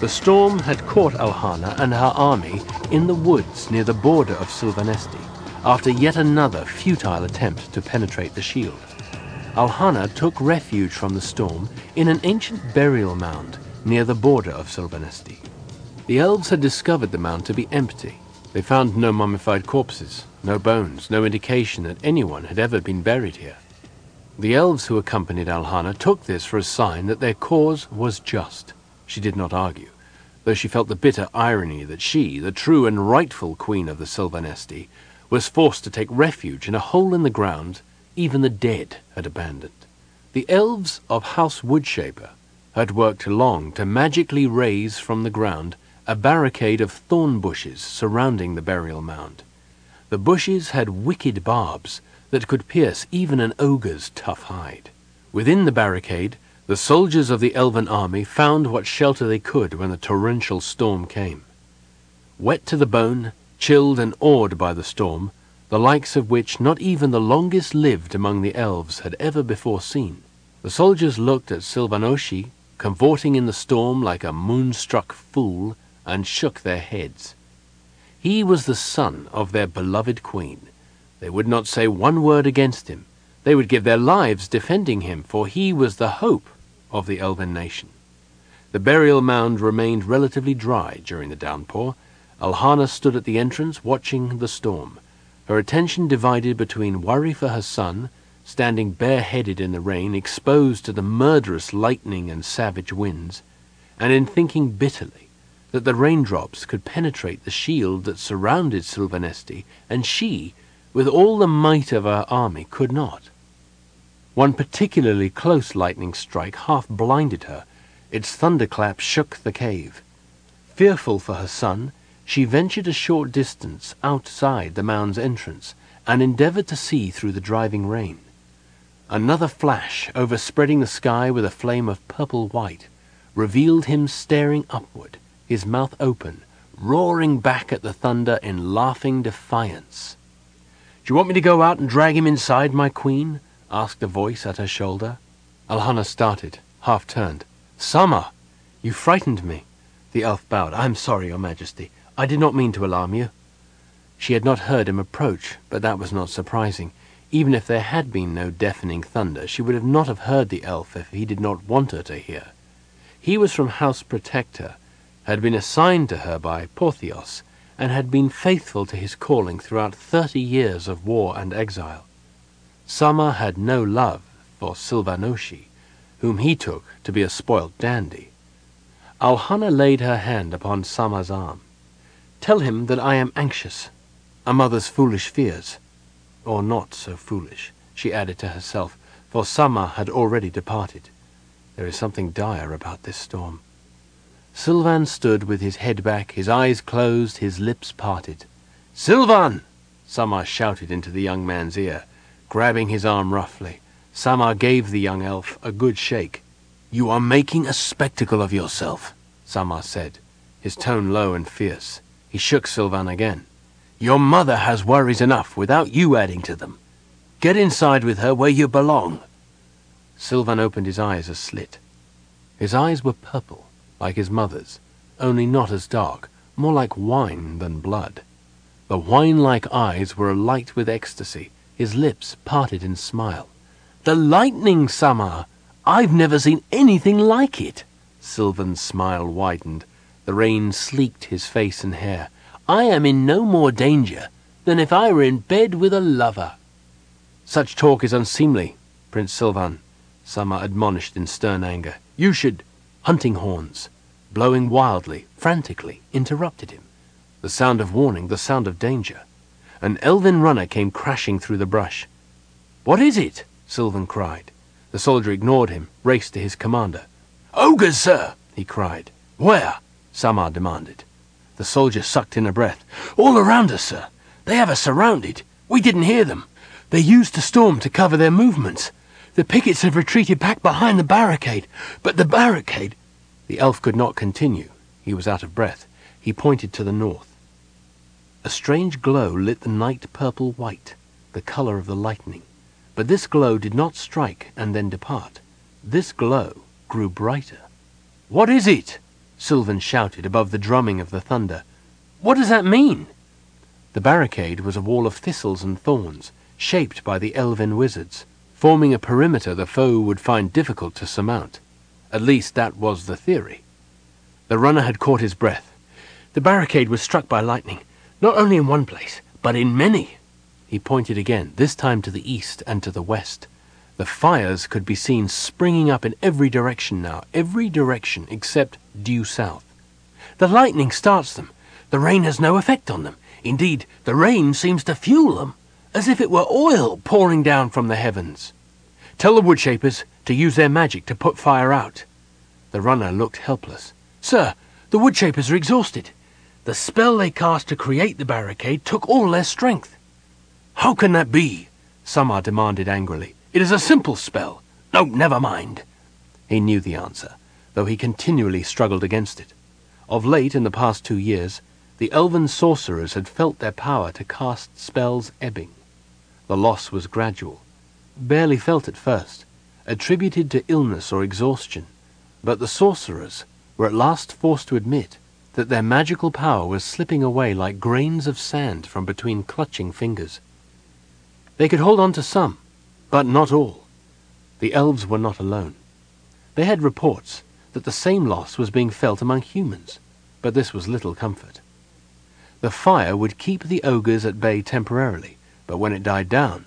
The storm had caught Alhana and her army in the woods near the border of Silvanesti after yet another futile attempt to penetrate the shield. Alhana took refuge from the storm in an ancient burial mound near the border of Silvanesti. The elves had discovered the mound to be empty. They found no mummified corpses, no bones, no indication that anyone had ever been buried here. The elves who accompanied Alhana took this for a sign that their cause was just. She did not argue, though she felt the bitter irony that she, the true and rightful queen of the Silvanesti, was forced to take refuge in a hole in the ground even the dead had abandoned. The elves of House Woodshaper had worked long to magically raise from the ground a barricade of thorn bushes surrounding the burial mound. The bushes had wicked barbs that could pierce even an ogre's tough hide. Within the barricade, the soldiers of the elven army found what shelter they could when the torrential storm came. Wet to the bone, chilled and awed by the storm, the likes of which not even the longest lived among the elves had ever before seen. The soldiers looked at Silvanoshei, cavorting in the storm like a moonstruck fool, and shook their heads. He was the son of their beloved queen. They would not say one word against him. They would give their lives defending him, for he was the hope of the elven nation. The burial mound remained relatively dry during the downpour. Alhana stood at the entrance watching the storm her attention divided between worry for her son, standing bareheaded in the rain, exposed to the murderous lightning and savage winds, and in thinking bitterly that the raindrops could penetrate the shield that surrounded Silvanesti, and she, with all the might of her army, could not. One particularly close lightning strike half blinded her. Its thunderclap shook the cave. Fearful for her son, she ventured a short distance outside the mound's entrance and endeavored to see through the driving rain. Another flash, overspreading the sky with a flame of purple white, revealed him staring upward, his mouth open, roaring back at the thunder in laughing defiance. Do you want me to go out and drag him inside, my queen? Asked a voice at her shoulder. Alhana started, half turned. Samar! You frightened me. The elf bowed. I am sorry, your majesty. I did not mean to alarm you. She had not heard him approach, but that was not surprising. Even if there had been no deafening thunder, she would have not have heard the elf if he did not want her to hear. He was from House Protector, had been assigned to her by Porthios, and had been faithful to his calling throughout thirty years of war and exile. Samar had no love for Silvanoshi, whom he took to be a spoilt dandy. Alhana laid her hand upon Samar's arm. Tell him that I am anxious, a mother's foolish fears. Or not so foolish, she added to herself, for Samar had already departed. There is something dire about this storm. Sylvan stood with his head back, his eyes closed, his lips parted. Sylvan! Samar shouted into the young man's ear, grabbing his arm roughly. Samar gave the young elf a good shake. You are making a spectacle of yourself, Samar said, his tone low and fierce. He shook Sylvan again. Your mother has worries enough without you adding to them. Get inside with her where you belong. Sylvan opened his eyes a slit. His eyes were purple, like his mother's, only not as dark, more like wine than blood. The wine-like eyes were alight with ecstasy, his lips parted in smile. The lightning, Samar! I've never seen anything like it! Sylvan's smile widened. The rain sleeked his face and hair. I am in no more danger than if I were in bed with a lover. Such talk is unseemly, Prince Sylvan, Samar admonished in stern anger. You should... Hunting horns, blowing wildly, frantically, interrupted him. The sound of warning, the sound of danger. An elven runner came crashing through the brush. What is it? Sylvan cried. The soldier ignored him, raced to his commander. Ogres, sir! he cried. Where? Samar demanded. The soldier sucked in a breath. All around us, sir. They have us surrounded. We didn't hear them. They used the storm to cover their movements. The pickets have retreated back behind the barricade. But the barricade... The elf could not continue. He was out of breath. He pointed to the north. A strange glow lit the night purple white, the color of the lightning. But this glow did not strike and then depart. This glow grew brighter. What is it? Sylvan shouted above the drumming of the thunder. What does that mean? The barricade was a wall of thistles and thorns, shaped by the elven wizards, forming a perimeter the foe would find difficult to surmount. At least that was the theory. The runner had caught his breath. The barricade was struck by lightning, not only in one place, but in many. He pointed again, this time to the east and to the west. The fires could be seen springing up in every direction now, every direction except due south. The lightning starts them. The rain has no effect on them. Indeed, the rain seems to fuel them, as if it were oil pouring down from the heavens. Tell the woodshapers to use their magic to put fire out. The runner looked helpless. Sir, the woodshapers are exhausted. The spell they cast to create the barricade took all their strength. How can that be? Samar demanded angrily. It is a simple spell. No, never mind. He knew the answer, though he continually struggled against it. Of late, in the past two years, the elven sorcerers had felt their power to cast spells ebbing. The loss was gradual, barely felt at first, attributed to illness or exhaustion, but the sorcerers were at last forced to admit that their magical power was slipping away like grains of sand from between clutching fingers. They could hold on to some, but not all. The elves were not alone. They had reports that the same loss was being felt among humans, but this was little comfort. The fire would keep the ogres at bay temporarily, but when it died down,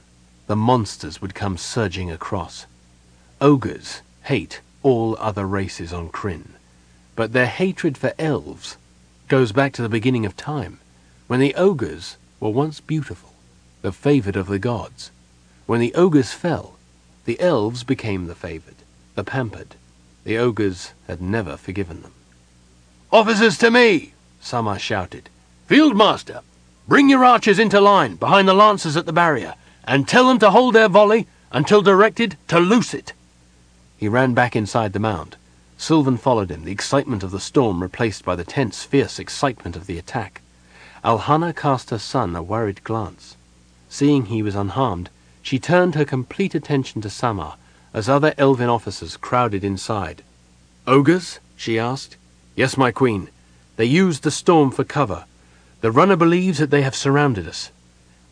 the monsters would come surging across. Ogres hate all other races on Krynn, but their hatred for elves goes back to the beginning of time, when the ogres were once beautiful, the favored of the gods. When the ogres fell, the elves became the favored, the pampered. The ogres had never forgiven them. Officers to me! Samar shouted. Fieldmaster, bring your archers into line behind the lancers at the barrier, and tell them to hold their volley until directed to loose it. He ran back inside the mound. Sylvan followed him, the excitement of the storm replaced by the tense, fierce excitement of the attack. Alhana cast her son a worried glance. Seeing he was unharmed, she turned her complete attention to Samar as other elven officers crowded inside. Ogres? she asked. Yes, my queen. They used the storm for cover, the runner believes that they have surrounded us.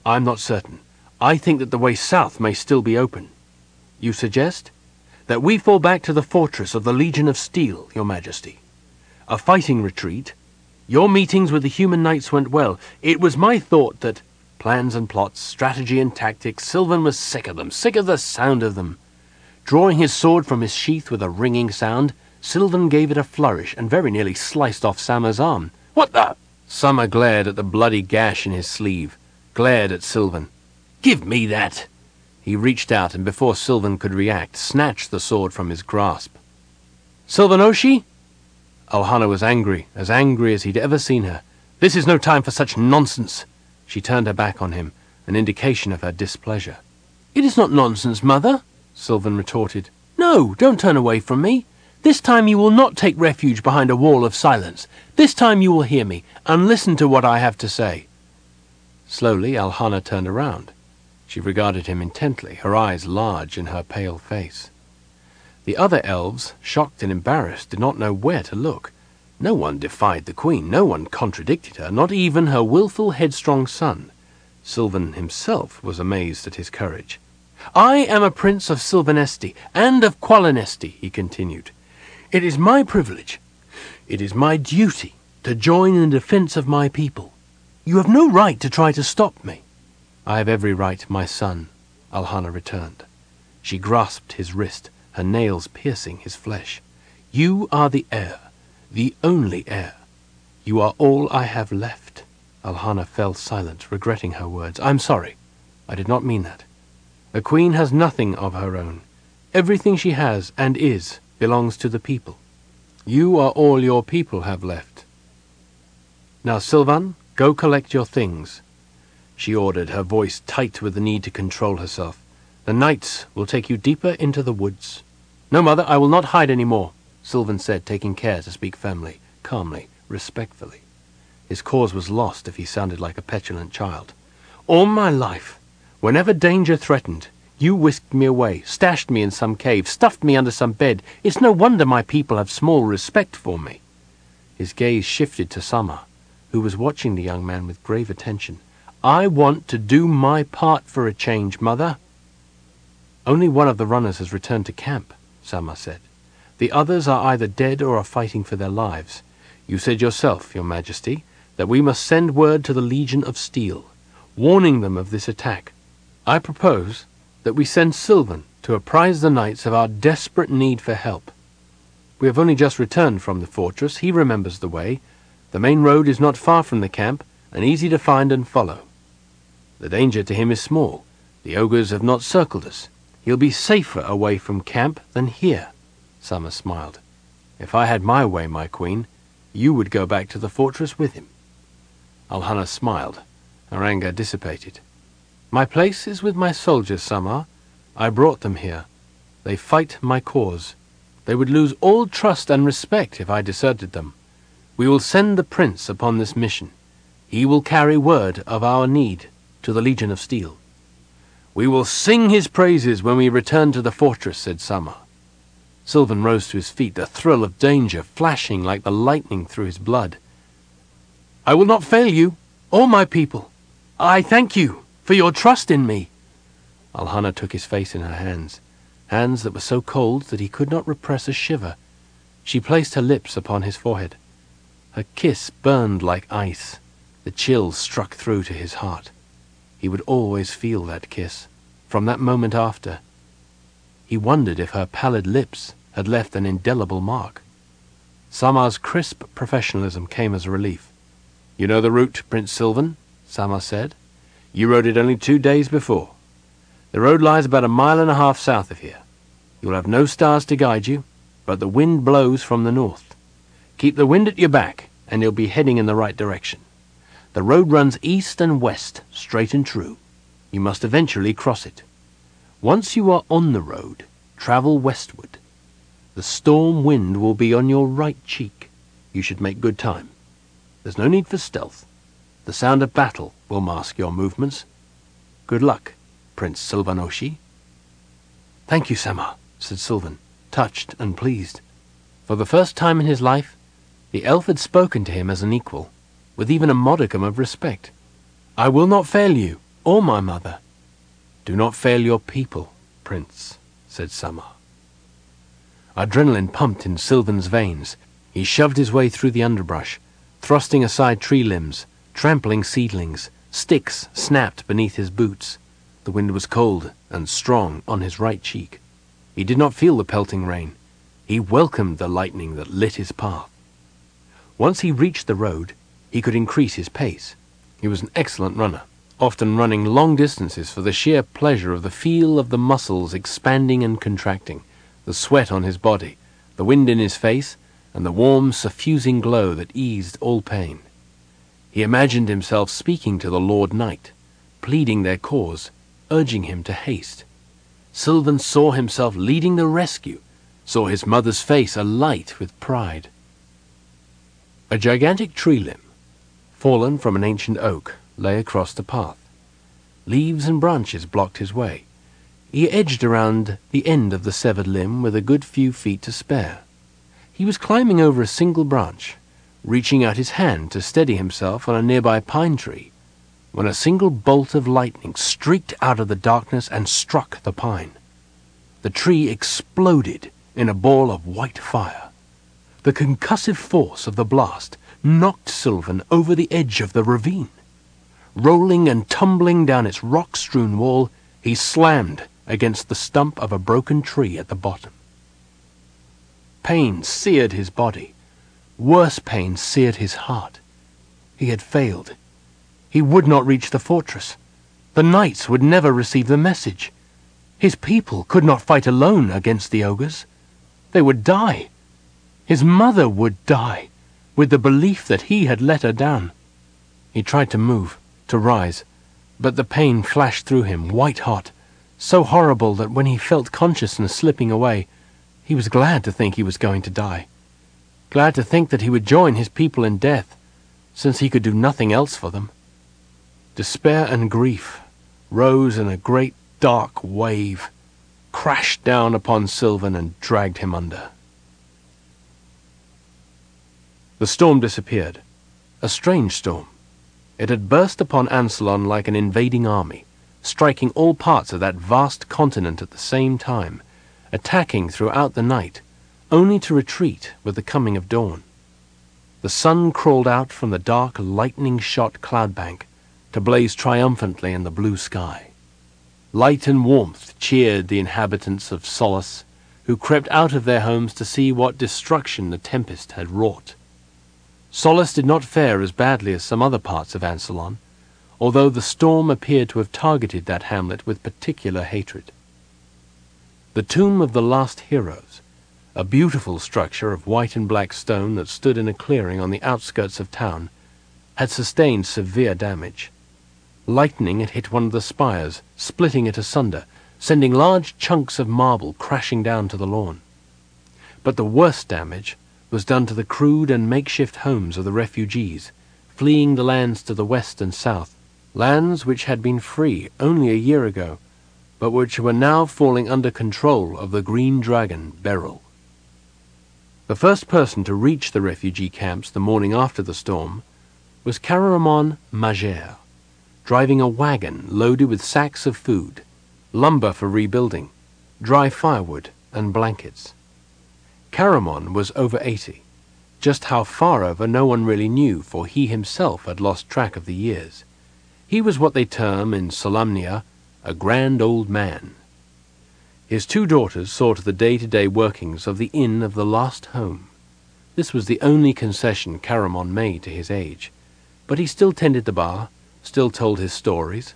I'm not certain. I think that the way south may still be open. You suggest? That we fall back to the fortress of the Legion of Steel, Your Majesty. A fighting retreat? Your meetings with the human knights went well. It was my thought that plans and plots, strategy and tactics, Sylvan was sick of them, sick of the sound of them. Drawing his sword from his sheath with a ringing sound, Sylvan gave it a flourish and very nearly sliced off Samar's arm. What the? Samar glared at the bloody gash in his sleeve, glared at Sylvan. Give me that! He reached out and before Sylvan could react, snatched the sword from his grasp. Silvanoshei? Alhana was angry, as angry as he'd ever seen her. This is no time for such nonsense. She turned her back on him, an indication of her displeasure. It is not nonsense, mother, Sylvan retorted. No, don't turn away from me. This time you will not take refuge behind a wall of silence. This time you will hear me, and listen to what I have to say. Slowly Alhana turned around. She regarded him intently, her eyes large in her pale face. The other elves, shocked and embarrassed, did not know where to look. No one defied the queen, no one contradicted her, not even her wilful, headstrong son. Sylvan himself was amazed at his courage. I am a prince of Silvanesti, and of Qualinesti, he continued. It is my privilege, it is my duty, to join in the defense of my people. You have no right to try to stop me. I have every right, my son, Alhana returned. She grasped his wrist, her nails piercing his flesh. You are the heir, the only heir. You are all I have left. Alhana fell silent, regretting her words. I'm sorry. I did not mean that. A queen has nothing of her own. Everything she has and is belongs to the people. You are all your people have left. Now, Sylvan, go collect your things, she ordered, her voice tight with the need to control herself. The knights will take you deeper into the woods. No, mother, I will not hide any more, Sylvan said, taking care to speak firmly, calmly, respectfully. His cause was lost if he sounded like a petulant child. All my life, whenever danger threatened, you whisked me away, stashed me in some cave, stuffed me under some bed. It's no wonder my people have small respect for me. His gaze shifted to Samar, who was watching the young man with grave attention. I want to do my part for a change, Mother. Only one of the runners has returned to camp, Samar said. The others are either dead or are fighting for their lives. You said yourself, Your Majesty, that we must send word to the Legion of Steel, warning them of this attack. I propose that we send Sylvan to apprise the knights of our desperate need for help. We have only just returned from the fortress. He remembers the way. The main road is not far from the camp, and easy to find and follow. The danger to him is small. The ogres have not circled us. He'll be safer away from camp than here. Samar smiled. If I had my way, my queen, you would go back to the fortress with him. Alhana smiled. Her anger dissipated. My place is with my soldiers, Samar. I brought them here. They fight my cause. They would lose all trust and respect if I deserted them. We will send the prince upon this mission. He will carry word of our need to the Legion of Steel. We will sing his praises when we return to the fortress, said Samar. Sylvan rose to his feet, the thrill of danger flashing like the lightning through his blood. I will not fail you, or my people. I thank you for your trust in me. Alhana took his face in her hands hands that were so cold that he could not repress a shiver. She placed her lips upon his forehead. Her kiss burned like ice. The chill struck through to his heart. He would always feel that kiss, from that moment after. He wondered if her pallid lips had left an indelible mark. Samar's crisp professionalism came as a relief. You know the route, Prince Sylvan? Samar said. You rode it only two days before. The road lies about a mile and a half south of here. You will have no stars to guide you, but the wind blows from the north. Keep the wind at your back, and you'll be heading in the right direction. The road runs east and west, straight and true. You must eventually cross it. Once you are on the road, travel westward. The storm wind will be on your right cheek. You should make good time. There's no need for stealth. The sound of battle will mask your movements. Good luck. Prince Silvanoshei. Thank you, Samar, said Sylvan, touched and pleased. For the first time in his life, the elf had spoken to him as an equal, with even a modicum of respect. I will not fail you, or my mother. Do not fail your people, Prince, said Samar. Adrenaline pumped in Sylvan's veins. He shoved his way through the underbrush, thrusting aside tree limbs, trampling seedlings. Sticks snapped beneath his boots. The wind was cold and strong on his right cheek. He did not feel the pelting rain. He welcomed the lightning that lit his path. Once he reached the road, he could increase his pace. He was an excellent runner, often running long distances for the sheer pleasure of the feel of the muscles expanding and contracting, the sweat on his body, the wind in his face, and the warm, suffusing glow that eased all pain. He imagined himself speaking to the Lord Knight, pleading their cause, urging him to haste. Sylvan saw himself leading the rescue, saw his mother's face alight with pride. A gigantic tree limb, fallen from an ancient oak, lay across the path. Leaves and branches blocked his way. He edged around the end of the severed limb with a good few feet to spare. He was climbing over a single branch, reaching out his hand to steady himself on a nearby pine tree when a single bolt of lightning streaked out of the darkness and struck the pine. The tree exploded in a ball of white fire. The concussive force of the blast knocked Sylvan over the edge of the ravine. Rolling and tumbling down its rock-strewn wall, he slammed against the stump of a broken tree at the bottom. Pain seared his body. Worse pain seared his heart. He had failed he would not reach the fortress. The knights would never receive the message. His people could not fight alone against the ogres. They would die. His mother would die, with the belief that he had let her down. He tried to move, to rise, but the pain flashed through him, white hot, so horrible that when he felt consciousness slipping away, he was glad to think he was going to die. Glad to think that he would join his people in death, since he could do nothing else for them. Despair and grief rose in a great dark wave, crashed down upon Sylvan and dragged him under. The storm disappeared. A strange storm. It had burst upon Ansalon like an invading army, striking all parts of that vast continent at the same time, attacking throughout the night, only to retreat with the coming of dawn. The sun crawled out from the dark, lightning-shot cloud bank to blaze triumphantly in the blue sky. Light and warmth cheered the inhabitants of Solace, who crept out of their homes to see what destruction the tempest had wrought. Solace did not fare as badly as some other parts of Ansalon, although the storm appeared to have targeted that hamlet with particular hatred. The tomb of the last heroes, a beautiful structure of white and black stone that stood in a clearing on the outskirts of town, had sustained severe damage. Lightning had hit one of the spires, splitting it asunder, sending large chunks of marble crashing down to the lawn. But the worst damage was done to the crude and makeshift homes of the refugees, fleeing the lands to the west and south, lands which had been free only a year ago, but which were now falling under control of the green dragon Beryl. The first person to reach the refugee camps the morning after the storm was Caramon Majere, driving a wagon loaded with sacks of food, lumber for rebuilding, dry firewood, and blankets. Caramon was over eighty. Just how far over no one really knew, for he himself had lost track of the years. He was what they term in Solamnia a grand old man. His two daughters saw to the day-to-day workings of the inn of the last home. This was the only concession Caramon made to his age, but he still tended the bar, still told his stories.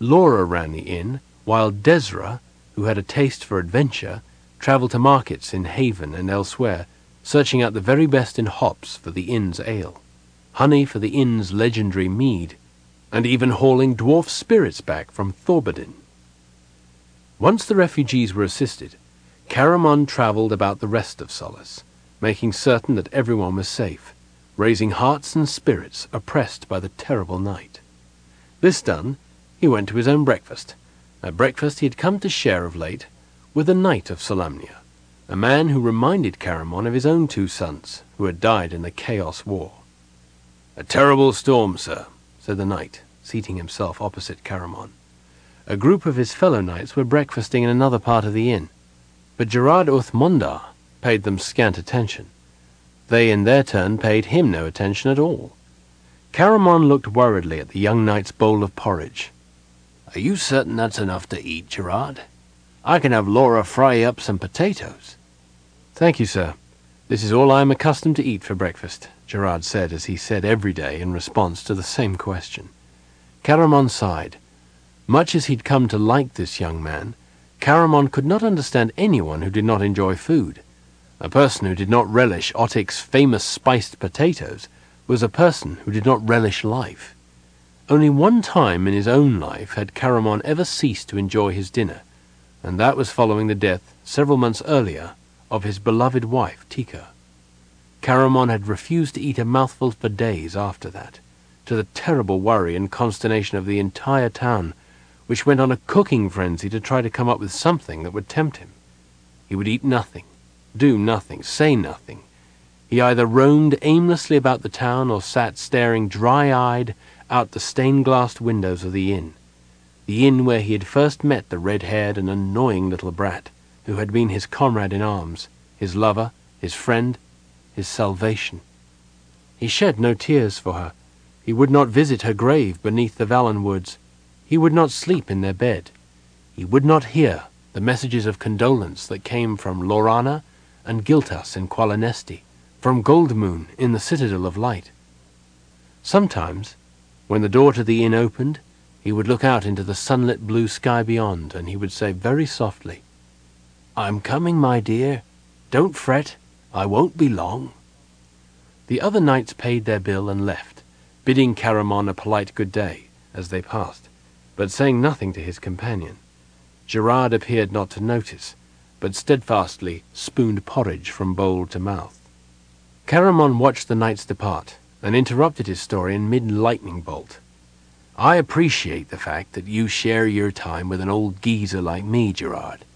Laura ran the inn, while Dezra, who had a taste for adventure, travelled to markets in Haven and elsewhere, searching out the very best in hops for the inn's ale, honey for the inn's legendary mead, and even hauling dwarf spirits back from Thorbardin. Once the refugees were assisted, Caramon travelled about the rest of Solace, making certain that everyone was safe, raising hearts and spirits oppressed by the terrible night. This done, he went to his own breakfast. At breakfast he had come to share of late with a knight of Solamnia, a man who reminded Caramon of his own two sons, who had died in the Chaos War. A terrible storm, sir, said the knight, seating himself opposite Caramon. A group of his fellow knights were breakfasting in another part of the inn, but Gerard uth Mondar paid them scant attention. They in their turn paid him no attention at all. Caramon looked worriedly at the young knight's bowl of porridge. Are you certain that's enough to eat, Gerard? I can have Laura fry up some potatoes. Thank you, sir. This is all I am accustomed to eat for breakfast, Gerard said as he said every day in response to the same question. Caramon sighed. Much as he'd come to like this young man, Caramon could not understand anyone who did not enjoy food. A person who did not relish Otik's famous spiced potatoes was a person who did not relish life. Only one time in his own life had Caramon ever ceased to enjoy his dinner, and that was following the death, several months earlier, of his beloved wife, Tika. Caramon had refused to eat a mouthful for days after that, to the terrible worry and consternation of the entire town, which went on a cooking frenzy to try to come up with something that would tempt him. He would eat nothing, do nothing, say nothing. He either roamed aimlessly about the town or sat staring dry-eyed out the stained-glassed windows of the inn, the inn where he had first met the red-haired and annoying little brat, who had been his comrade in arms, his lover, his friend, his salvation. He shed no tears for her. He would not visit her grave beneath the Vallon woods. He would not sleep in their bed. He would not hear the messages of condolence that came from Laurana and Gilthas in Qualinesti, from Goldmoon in the Citadel of Light. Sometimes, when the door to the inn opened, he would look out into the sunlit blue sky beyond, and he would say very softly, I'm coming, my dear. Don't fret. I won't be long. The other knights paid their bill and left, bidding Caramon a polite good day as they passed, but saying nothing to his companion. Gerard appeared not to notice, but steadfastly spooned porridge from bowl to mouth. Caramon watched the knights depart, and interrupted his story in mid-lightning bolt. I appreciate the fact that you share your time with an old geezer like me, Gerard.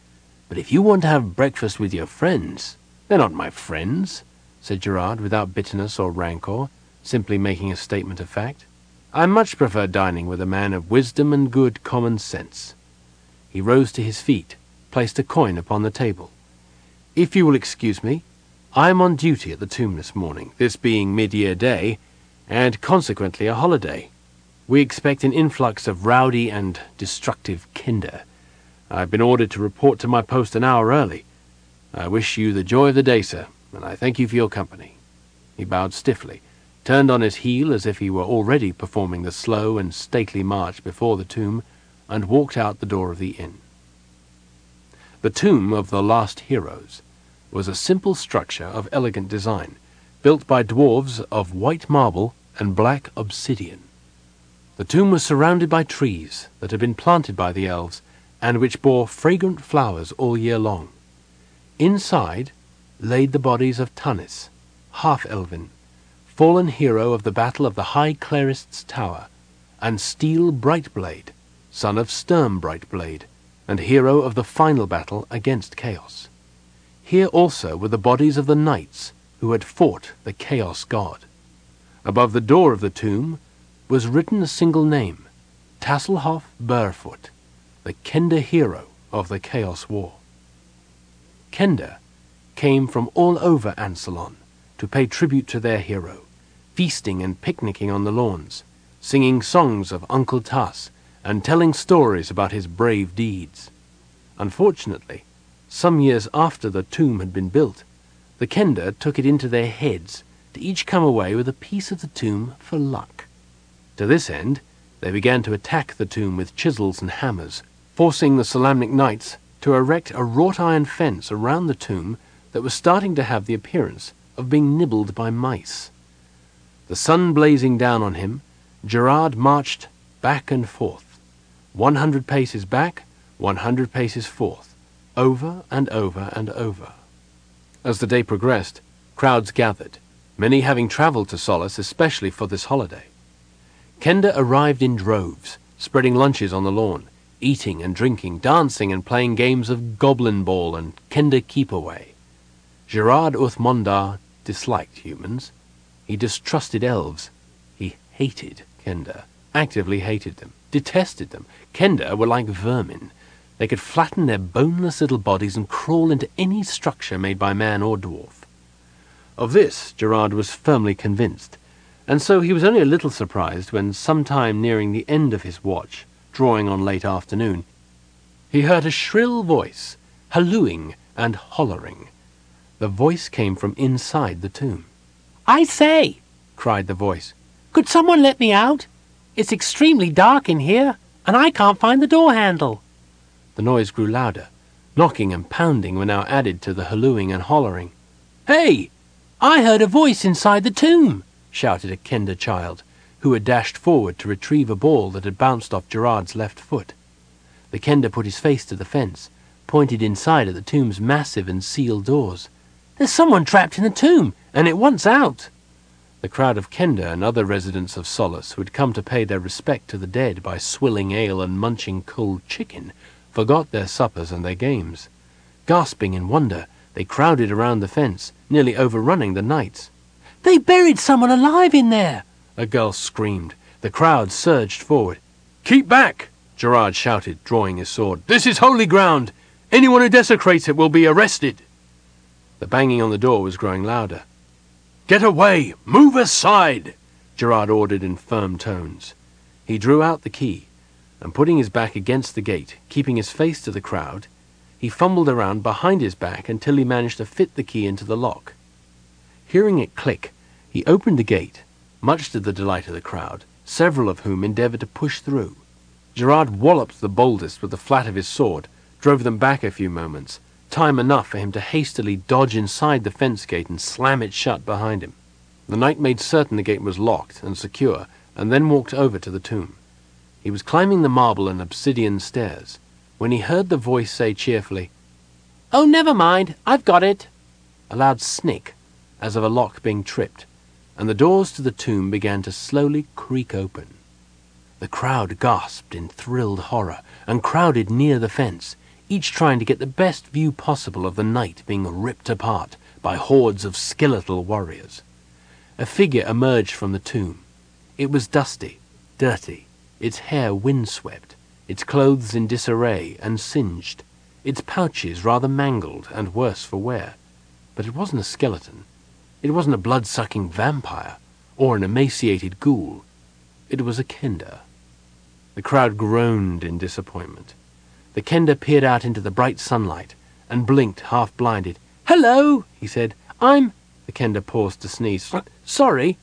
But if you want to have breakfast with your friends, they're not my friends. said Gerard without bitterness or rancour, simply making a statement of fact. I much prefer dining with a man of wisdom and good common sense. He rose to his feet, placed a coin upon the table. If you will excuse me, I am on duty at the tomb this morning, this being mid-year day, and consequently a holiday. We expect an influx of rowdy and destructive kender. I've been ordered to report to my post an hour early. I wish you the joy of the day, sir, and I thank you for your company. He bowed stiffly, turned on his heel as if he were already performing the slow and stately march before the tomb, and walked out the door of the inn. The tomb of the last heroes was a simple structure of elegant design, built by dwarves of white marble and black obsidian. The tomb was surrounded by trees that had been planted by the elves, and which bore fragrant flowers all year long. Inside laid the bodies of Tanis, half-elven, fallen hero of the battle of the High Clerist's Tower, and Steel Brightblade, son of Sturm Brightblade, and hero of the final battle against Chaos. Here also were the bodies of the knights who had fought the Chaos God. Above the door of the tomb was written a single name, Tasselhoff Burrfoot, the Kender hero of the Chaos War. Kender came from all over Ansalon to pay tribute to their hero, feasting and picnicking on the lawns, singing songs of Uncle Tas, and telling stories about his brave deeds. Unfortunately, some years after the tomb had been built, the Kender took it into their heads to each come away with a piece of the tomb for luck. To this end, they began to attack the tomb with chisels and hammers, forcing the Solamnic knights to erect a wrought iron fence around the tomb that was starting to have the appearance of being nibbled by mice. The sun blazing down on him, Gerard marched back and forth, one hundred paces back, one hundred paces forth, over and over and over. As the day progressed, crowds gathered, many having travelled to Solace especially for this holiday. Kender arrived in droves, spreading lunches on the lawn, eating and drinking, dancing and playing games of goblin ball and Kender keep away. Gerard uth Mondar disliked humans. He distrusted elves. He hated Kender, actively hated them, detested them. Kender were like vermin. They could flatten their boneless little bodies and crawl into any structure made by man or dwarf. Of this Gerard was firmly convinced and so he was only a little surprised when, some time nearing the end of his watch, drawing on late afternoon, he heard a shrill voice, hallooing and hollering. The voice came from inside the tomb. I say, cried the voice, could someone let me out? It's extremely dark in here, and I can't find the door handle. The noise grew louder. Knocking and pounding were now added to the hallooing and hollering. Hey! I heard a voice inside the tomb, shouted a Kender child, who had dashed forward to retrieve a ball that had bounced off Gerard's left foot. The Kender put his face to the fence, pointed inside at the tomb's massive and sealed doors. There's someone trapped in the tomb, and it wants out. The crowd of Kender and other residents of Solace who had come to pay their respect to the dead by swilling ale and munching cold chicken forgot their suppers and their games. Gasping in wonder, they crowded around the fence, nearly overrunning the knights. They buried someone alive in there! A girl screamed. The crowd surged forward. Keep back! Gerard shouted, drawing his sword. This is holy ground! Anyone who desecrates it will be arrested! The banging on the door was growing louder. Get away! Move aside! Gerard ordered in firm tones. He drew out the key, and putting his back against the gate, keeping his face to the crowd, he fumbled around behind his back until he managed to fit the key into the lock. Hearing it click, he opened the gate, much to the delight of the crowd, several of whom endeavoured to push through. Gerard walloped the boldest with the flat of his sword, drove them back a few moments, time enough for him to hastily dodge inside the fence gate and slam it shut behind him. The knight made certain the gate was locked and secure, and then walked over to the tomb. He was climbing the marble and obsidian stairs, when he heard the voice say cheerfully, Oh, never mind, I've got it. A loud snick as of a lock being tripped, and the doors to the tomb began to slowly creak open. The crowd gasped in thrilled horror and crowded near the fence, each trying to get the best view possible of the knight being ripped apart, by hordes of skeletal warriors. A figure emerged from the tomb. It was dusty, dirty, its hair windswept, its clothes in disarray and singed, its pouches rather mangled and worse for wear. But it wasn't a skeleton. It wasn't a blood-sucking vampire or an emaciated ghoul. It was a kender. The crowd groaned in disappointment. The kender peered out into the bright sunlight and blinked, half-blinded. Hello, he said. I'm... The kender paused to sneeze. Uh, sorry.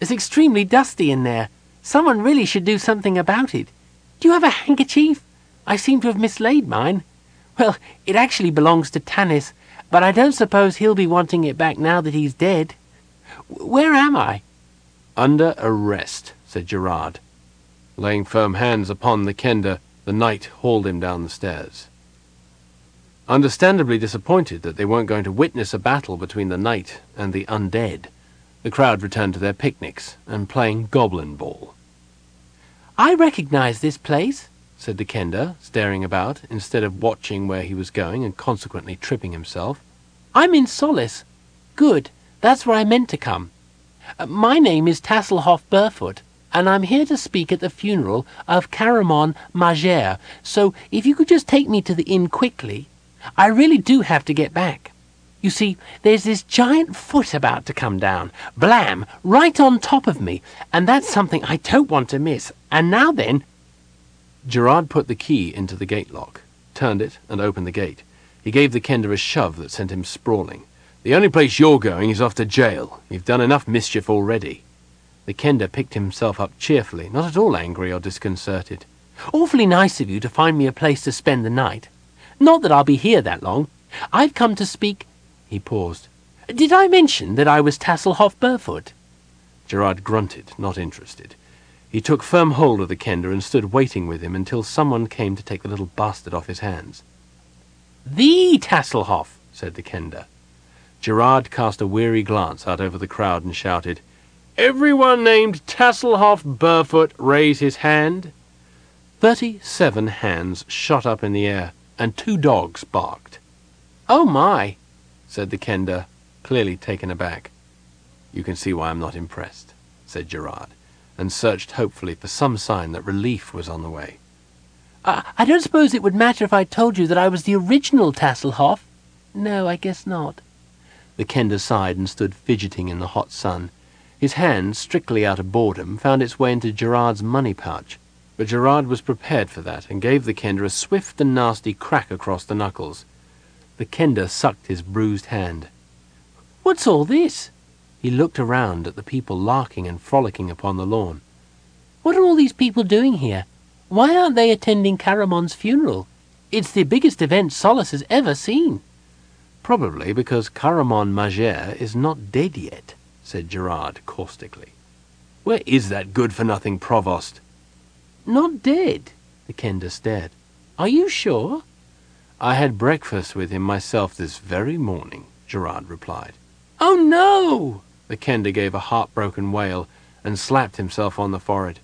It's extremely dusty in there. Someone really should do something about it. Do you have a handkerchief? I seem to have mislaid mine. Well, it actually belongs to Tanis, but I don't suppose he'll be wanting it back now that he's dead. Where am I? Under arrest, said Gerard. Laying firm hands upon the kender, the knight hauled him down the stairs. Understandably disappointed that they weren't going to witness a battle between the knight and the undead, the crowd returned to their picnics and playing goblin ball. I recognize this place, said the kender, staring about, instead of watching where he was going and consequently tripping himself. I'm in Solace. Good, that's where I meant to come. Uh, my name is Tasselhoff Burrfoot, and I'm here to speak at the funeral of Caramon Majere, so if you could just take me to the inn quickly, I really do have to get back. You see, there's this giant foot about to come down, blam, right on top of me, and that's something I don't want to miss. And now then... Gerard put the key into the gate lock, turned it, and opened the gate. He gave the kender a shove that sent him sprawling. The only place you're going is off to jail. You've done enough mischief already. The kender picked himself up cheerfully, not at all angry or disconcerted. Awfully nice of you to find me a place to spend the night. Not that I'll be here that long. I've come to speak... He paused. Did I mention that I was Tasselhoff Burrfoot? Gerard grunted, not interested. He took firm hold of the kender and stood waiting with him until someone came to take the little bastard off his hands. The Tasselhoff, said the kender. Gerard cast a weary glance out over the crowd and shouted, Everyone named Tasselhoff Burrfoot raise his hand. Thirty-seven hands shot up in the air and two dogs barked. Oh my, said the kender, clearly taken aback. You can see why I'm not impressed, said Gerard, and searched hopefully for some sign that relief was on the way. I, I don't suppose it would matter if I told you that I was the original Tasselhoff. No, I guess not. The kender sighed and stood fidgeting in the hot sun. His hand, strictly out of boredom, found its way into Gerard's money pouch. But Gerard was prepared for that, and gave the kender a swift and nasty crack across the knuckles. The kender sucked his bruised hand. What's all this? He looked around at the people larking and frolicking upon the lawn. What are all these people doing here? Why aren't they attending Caramon's funeral? It's the biggest event Solace has ever seen. Probably because Caramon Majere is not dead yet, said Gerard caustically. Where is that good-for-nothing provost? Not dead? The kender stared. Are you sure? I had breakfast with him myself this very morning, Gerard replied. Oh, no! The kender gave a heartbroken wail and slapped himself on the forehead.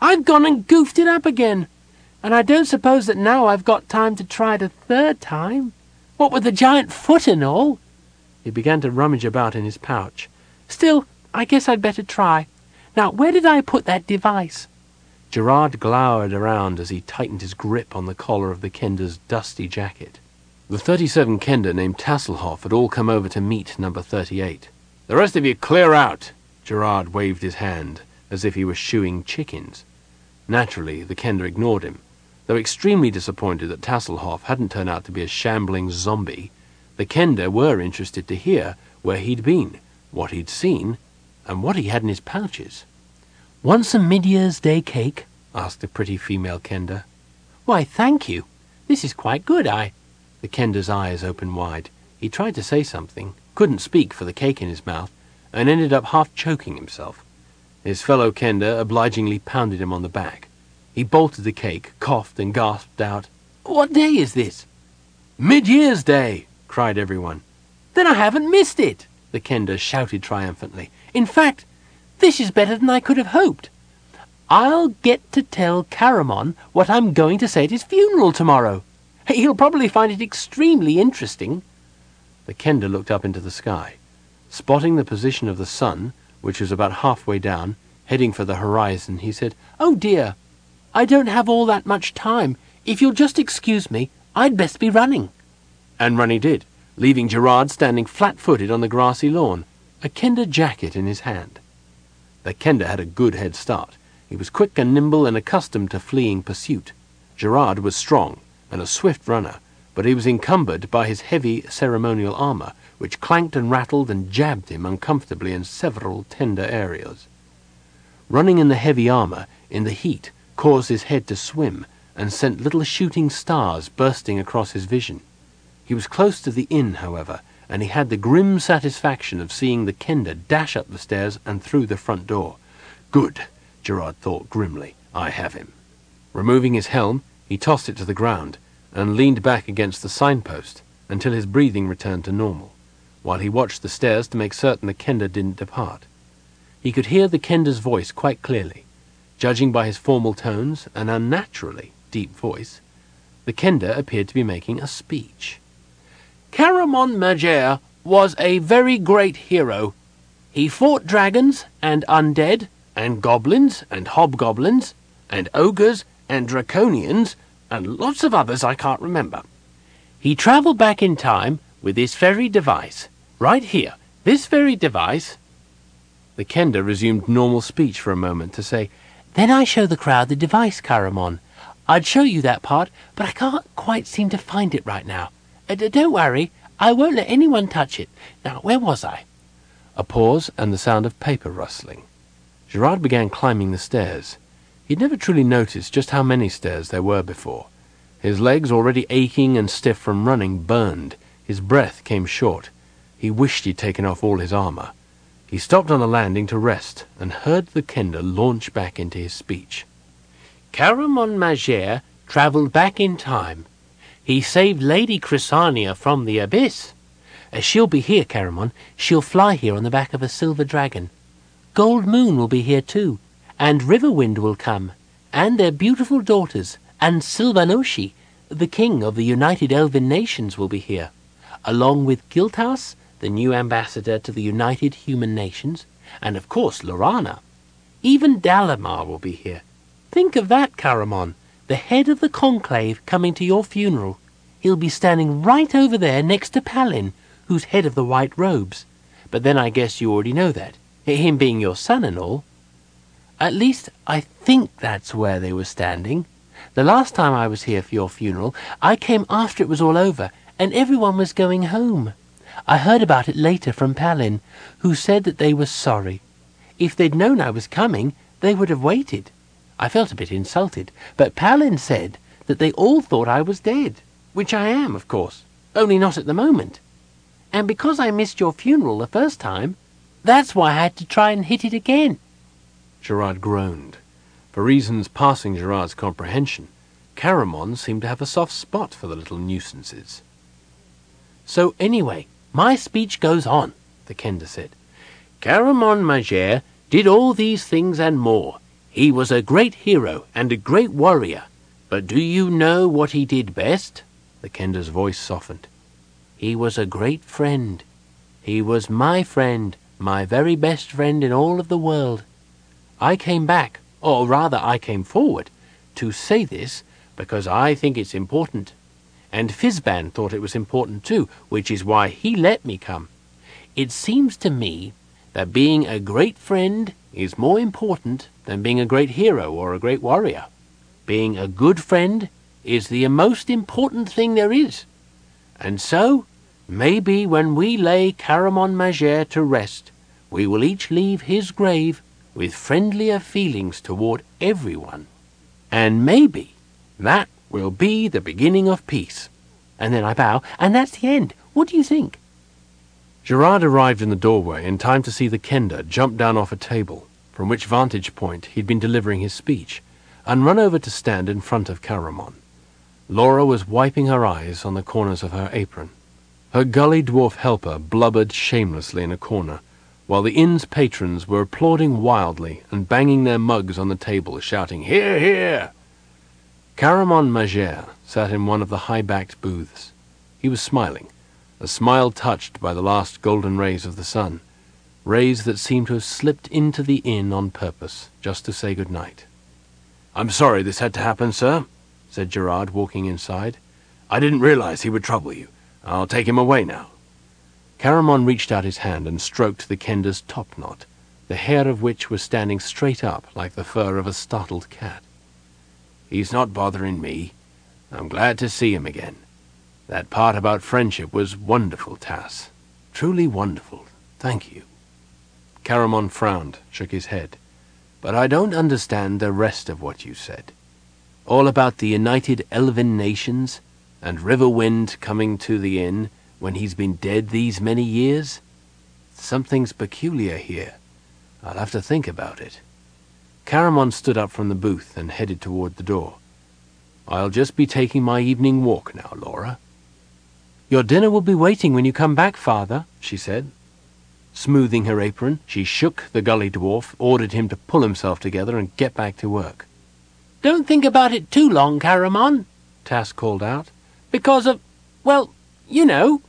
I've gone and goofed it up again, and I don't suppose that now I've got time to try it a third time. What with the giant foot and all. He began to rummage about in his pouch. Still, I guess I'd better try. Now, where did I put that device? Gerard glowered around as he tightened his grip on the collar of the kender's dusty jacket. The 37 kender named Tasselhoff had all come over to meet number 38. The rest of you clear out! Gerard waved his hand, as if he were shooing chickens. Naturally, the kender ignored him. Though extremely disappointed that Tasselhoff hadn't turned out to be a shambling zombie, the kender were interested to hear where he'd been, what he'd seen, and what he had in his pouches. Want some mid-year's day cake? asked the pretty female kender. Why, thank you. This is quite good, I... The kender's eyes opened wide. He tried to say something, couldn't speak for the cake in his mouth, and ended up half choking himself. His fellow kender obligingly pounded him on the back. He bolted the cake, coughed, and gasped out, What day is this? Mid-year's day, cried everyone. Then I haven't missed it, the kender shouted triumphantly. In fact, this is better than I could have hoped. I'll get to tell Caramon what I'm going to say at his funeral tomorrow. He'll probably find it extremely interesting. The Kender looked up into the sky. Spotting the position of the sun, which was about halfway down, heading for the horizon, he said, Oh dear, I don't have all that much time. If you'll just excuse me, I'd best be running. And run he did, leaving Gerard standing flat-footed on the grassy lawn, a Kender jacket in his hand. The Kender had a good head start. He was quick and nimble and accustomed to fleeing pursuit. Gerard was strong and a swift runner, but he was encumbered by his heavy ceremonial armor, which clanked and rattled and jabbed him uncomfortably in several tender areas. Running in the heavy armor, in the heat, caused his head to swim and sent little shooting stars bursting across his vision. He was close to the inn, however, and he had the grim satisfaction of seeing the Kender dash up the stairs and through the front door. Good, Gerard thought grimly. I have him. Removing his helm, he tossed it to the ground and leaned back against the signpost until his breathing returned to normal, while he watched the stairs to make certain the Kender didn't depart. He could hear the Kender's voice quite clearly. Judging by his formal tones and unnaturally deep voice, the Kender appeared to be making a speech. Caramon Majere was a very great hero. He fought dragons and undead and goblins and hobgoblins and ogres and draconians and lots of others I can't remember. He travelled back in time with this very device, right here, this very device. The Kender resumed normal speech for a moment to say, Then I show the crowd the device, Caramon. I'd show you that part, but I can't quite seem to find it right now. Uh, don't worry, I won't let anyone touch it. Now, where was I? A pause and the sound of paper rustling. Gerard began climbing the stairs. He'd never truly noticed just how many stairs there were before. His legs, already aching and stiff from running, burned. His breath came short. He wished he'd taken off all his armor. He stopped on the landing to rest and heard the Kender launch back into his speech. Caramon Majere travelled back in time. He saved Lady Crysania from the abyss. Uh, she'll be here, Caramon. She'll fly here on the back of a silver dragon. Goldmoon will be here too, and Riverwind will come, and their beautiful daughters, and Silvanoshei, the king of the United Elven Nations, will be here, along with Gilthas, the new ambassador to the United Human Nations, and of course Laurana. Even Dalamar will be here. Think of that, Caramon, the head of the conclave coming to your funeral. He'll be standing right over there next to Palin, who's head of the White Robes. But then I guess you already know that, him being your son and all. At least I think that's where they were standing. The last time I was here for your funeral, I came after it was all over, and everyone was going home. I heard about it later from Palin, who said that they were sorry. If they'd known I was coming, they would have waited. I felt a bit insulted, but Palin said that they all thought I was dead, which I am, of course, only not at the moment. And because I missed your funeral the first time, that's why I had to try and hit it again. Gerard groaned. For reasons passing Gerard's comprehension, Caramon seemed to have a soft spot for the little nuisances. So anyway, my speech goes on, the Kender said. Caramon Majere did all these things and more. He was a great hero and a great warrior. But do you know what he did best? The Kender's voice softened. He was a great friend. He was my friend, my very best friend in all of the world. I came back, or rather I came forward, to say this because I think it's important. And Fizban thought it was important too, which is why he let me come. It seems to me that being a great friend is more important than being a great hero or a great warrior. Being a good friend is the most important thing there is. And so, maybe when we lay Caramon Majere to rest, we will each leave his grave with friendlier feelings toward everyone. And maybe that will be the beginning of peace. And then I bow, and that's the end. What do you think? Gerard arrived in the doorway in time to see the Kender jump down off a table, from which vantage point he'd been delivering his speech, and run over to stand in front of Caramon. Laura was wiping her eyes on the corners of her apron. Her gully dwarf helper blubbered shamelessly in a corner, while the inn's patrons were applauding wildly and banging their mugs on the table, shouting, Hear, hear! Caramon Majere sat in one of the high-backed booths. He was smiling, a smile touched by the last golden rays of the sun, rays that seemed to have slipped into the inn on purpose, just to say good night. I'm sorry this had to happen, sir, said Gerard, walking inside. I didn't realize he would trouble you. I'll take him away now. Caramon reached out his hand and stroked the kender's top knot, the hair of which was standing straight up like the fur of a startled cat. He's not bothering me. I'm glad to see him again. That part about friendship was wonderful, Tass. Truly wonderful. Thank you. Caramon frowned, shook his head. But I don't understand the rest of what you said. All about the United Elven Nations and Riverwind coming to the inn when he's been dead these many years? Something's peculiar here. I'll have to think about it. Caramon stood up from the booth and headed toward the door. I'll just be taking my evening walk now, Laura. Your dinner will be waiting when you come back, father, she said. Smoothing her apron, she shook the gully dwarf, ordered him to pull himself together and get back to work. Don't think about it too long, Caramon, Tass called out. Because of, well, you know.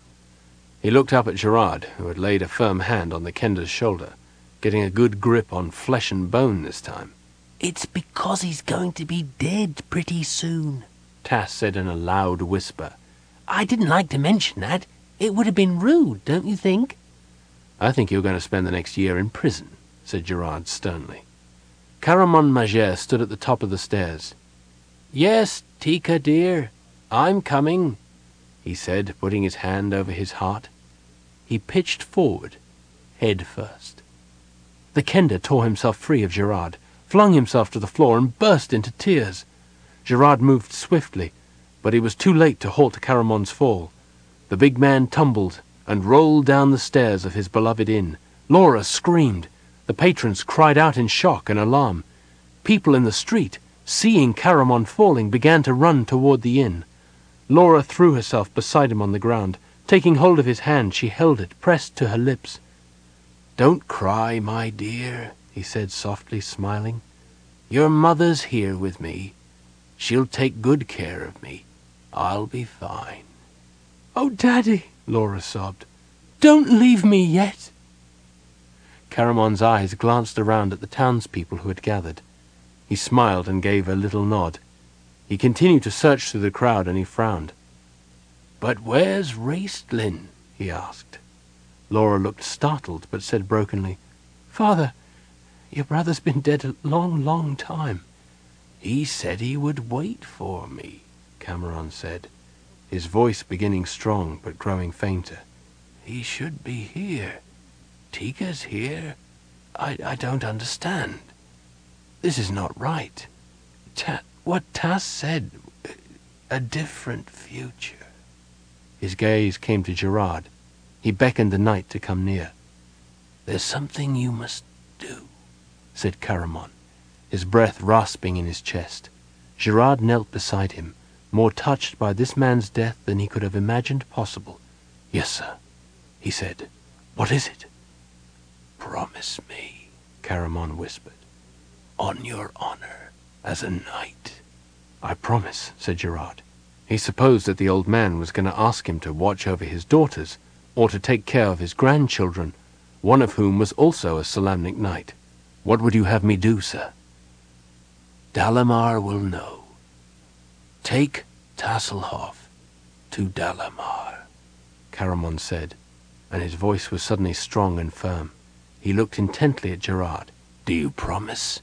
He looked up at Gerard, who had laid a firm hand on the kender's shoulder getting a good grip on flesh and bone this time. It's because he's going to be dead pretty soon, Tass said in a loud whisper. I didn't like to mention that. It would have been rude, don't you think? I think you're going to spend the next year in prison, said Gerard sternly. Caramon Majere stood at the top of the stairs. Yes, Tika dear, I'm coming, he said, putting his hand over his heart. He pitched forward, head first. The kender tore himself free of Gerard, flung himself to the floor, and burst into tears. Gerard moved swiftly, but he was too late to halt Caramon's fall. The big man tumbled and rolled down the stairs of his beloved inn. Laura screamed. The patrons cried out in shock and alarm. People in the street, seeing Caramon falling, began to run toward the inn. Laura threw herself beside him on the ground. Taking hold of his hand, she held it pressed to her lips. Don't cry, my dear, he said softly, smiling. Your mother's here with me. She'll take good care of me. I'll be fine. Oh, Daddy, Laura sobbed. Don't leave me yet. Caramon's eyes glanced around at the townspeople who had gathered. He smiled and gave a little nod. He continued to search through the crowd, and he frowned. But where's Raistlin? he asked. Laura looked startled, but said brokenly, Father, your brother's been dead a long, long time. He said he would wait for me, Caramon said, his voice beginning strong but growing fainter. He should be here. Tika's here. I, I don't understand. This is not right. What Tass said, a different future. His gaze came to Gerard, he beckoned the knight to come near. There's something you must do, said Caramon, his breath rasping in his chest. Gerard knelt beside him, more touched by this man's death than he could have imagined possible. Yes, sir, he said. What is it? Promise me, Caramon whispered, on your honor as a knight. I promise, said Gerard. He supposed that the old man was going to ask him to watch over his daughters, or to take care of his grandchildren, one of whom was also a Solamnic knight. What would you have me do, sir? Dalamar will know. Take Tasslehoff to Dalamar, Caramon said, and his voice was suddenly strong and firm. He looked intently at Gerard. Do you promise?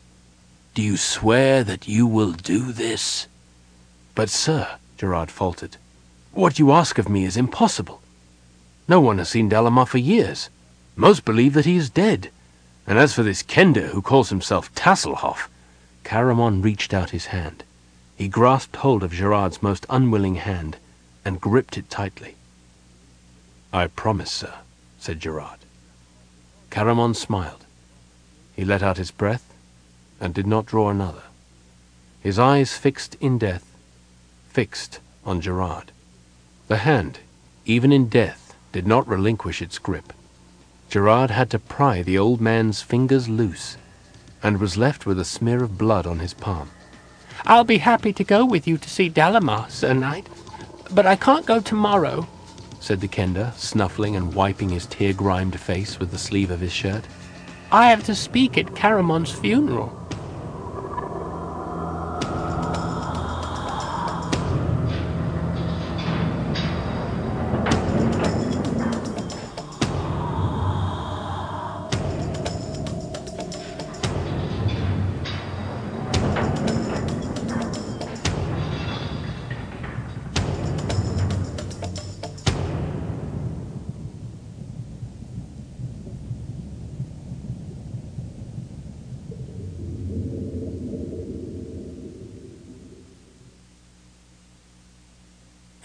Do you swear that you will do this? But, sir, Gerard faltered, what you ask of me is impossible. No one has seen Dalamar for years. Most believe that he is dead. And as for this Kender who calls himself Tasslehoff, Caramon reached out his hand. He grasped hold of Gerard's most unwilling hand and gripped it tightly. I promise, sir, said Gerard. Caramon smiled. He let out his breath and did not draw another. His eyes fixed in death, fixed on Gerard. The hand, even in death, did not relinquish its grip. Gerard had to pry the old man's fingers loose, and was left with a smear of blood on his palm. I'll be happy to go with you to see Dalamar, Sir Knight, but I can't go tomorrow, said the Kender, snuffling and wiping his tear-grimed face with the sleeve of his shirt. I have to speak at Caramon's funeral.